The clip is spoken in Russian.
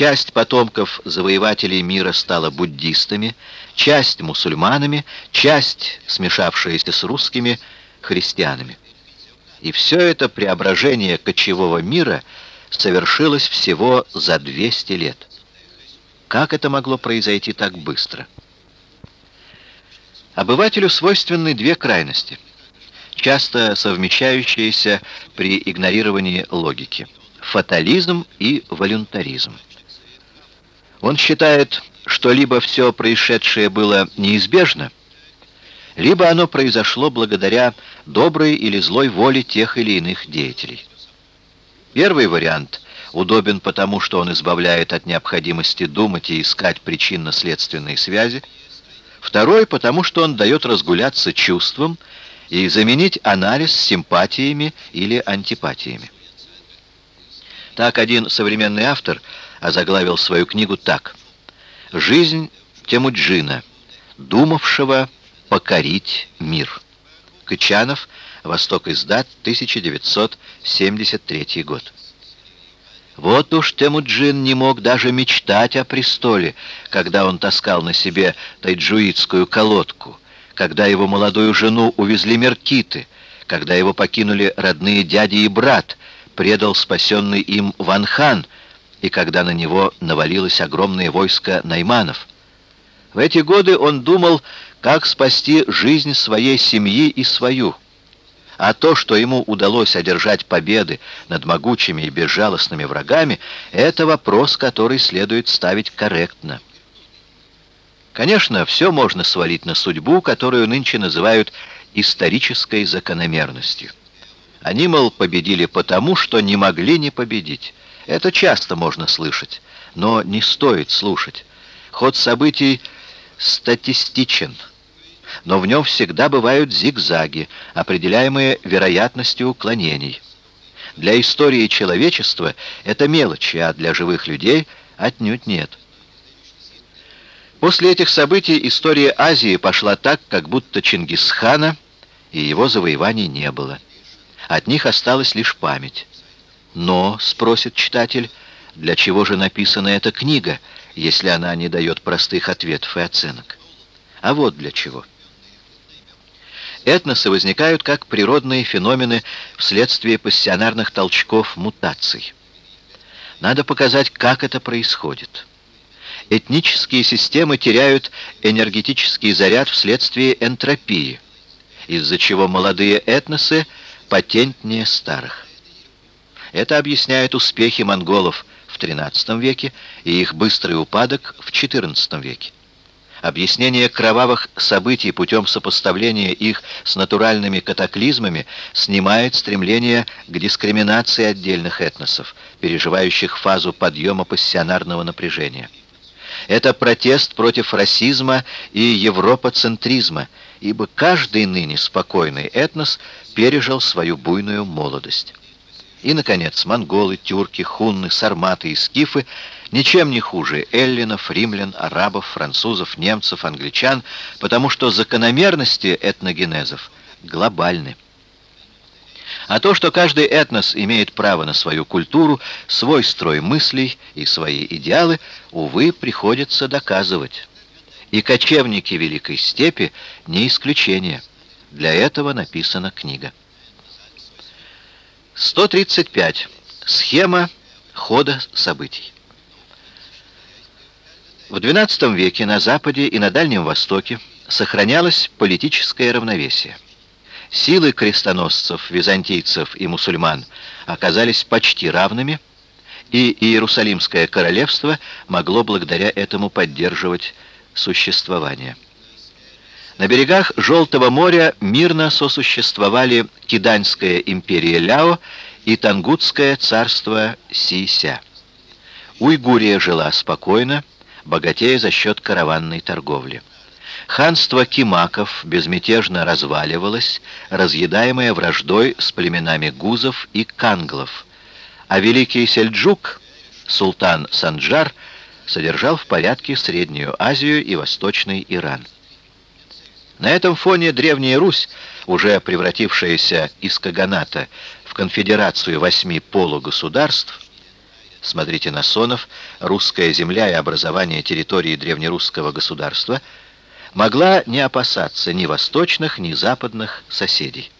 Часть потомков завоевателей мира стала буддистами, часть мусульманами, часть, смешавшаяся с русскими, христианами. И все это преображение кочевого мира совершилось всего за 200 лет. Как это могло произойти так быстро? Обывателю свойственны две крайности, часто совмещающиеся при игнорировании логики – фатализм и волюнтаризм. Он считает, что либо все происшедшее было неизбежно, либо оно произошло благодаря доброй или злой воле тех или иных деятелей. Первый вариант удобен потому, что он избавляет от необходимости думать и искать причинно-следственные связи, Второй, потому что он дает разгуляться чувствам и заменить анализ симпатиями или антипатиями. Так один современный автор озаглавил свою книгу так. «Жизнь Темуджина, думавшего покорить мир». Кычанов, Восток издат, 1973 год. Вот уж Темуджин не мог даже мечтать о престоле, когда он таскал на себе тайджуитскую колодку, когда его молодую жену увезли меркиты, когда его покинули родные дяди и брат, предал спасенный им Ванхан, и когда на него навалилось огромное войско найманов. В эти годы он думал, как спасти жизнь своей семьи и свою – а то, что ему удалось одержать победы над могучими и безжалостными врагами, это вопрос, который следует ставить корректно. Конечно, все можно свалить на судьбу, которую нынче называют исторической закономерностью. Они, мол, победили потому, что не могли не победить. Это часто можно слышать, но не стоит слушать. Ход событий статистичен – но в нем всегда бывают зигзаги, определяемые вероятностью уклонений. Для истории человечества это мелочи, а для живых людей отнюдь нет. После этих событий история Азии пошла так, как будто Чингисхана и его завоеваний не было. От них осталась лишь память. Но, спросит читатель, для чего же написана эта книга, если она не дает простых ответов и оценок? А вот для чего. Этносы возникают как природные феномены вследствие пассионарных толчков мутаций. Надо показать, как это происходит. Этнические системы теряют энергетический заряд вследствие энтропии, из-за чего молодые этносы патентнее старых. Это объясняет успехи монголов в XIII веке и их быстрый упадок в XIV веке. Объяснение кровавых событий путем сопоставления их с натуральными катаклизмами снимает стремление к дискриминации отдельных этносов, переживающих фазу подъема пассионарного напряжения. Это протест против расизма и европоцентризма, ибо каждый ныне спокойный этнос пережил свою буйную молодость. И, наконец, монголы, тюрки, хунны, сарматы и скифы ничем не хуже эллинов, римлян, арабов, французов, немцев, англичан, потому что закономерности этногенезов глобальны. А то, что каждый этнос имеет право на свою культуру, свой строй мыслей и свои идеалы, увы, приходится доказывать. И кочевники Великой Степи не исключение. Для этого написана книга. 135. Схема хода событий. В XII веке на Западе и на Дальнем Востоке сохранялось политическое равновесие. Силы крестоносцев, византийцев и мусульман оказались почти равными, и Иерусалимское королевство могло благодаря этому поддерживать существование. На берегах Желтого моря мирно сосуществовали Киданьская империя Ляо и Тангутское царство Сися. Уйгурия жила спокойно, богатея за счет караванной торговли. Ханство Кимаков безмятежно разваливалось, разъедаемое враждой с племенами гузов и канглов, а великий Сельджук, султан Санджар, содержал в порядке Среднюю Азию и Восточный Иран. На этом фоне Древняя Русь, уже превратившаяся из Каганата в конфедерацию восьми полугосударств, смотрите Насонов, «Русская земля и образование территории древнерусского государства», могла не опасаться ни восточных, ни западных соседей.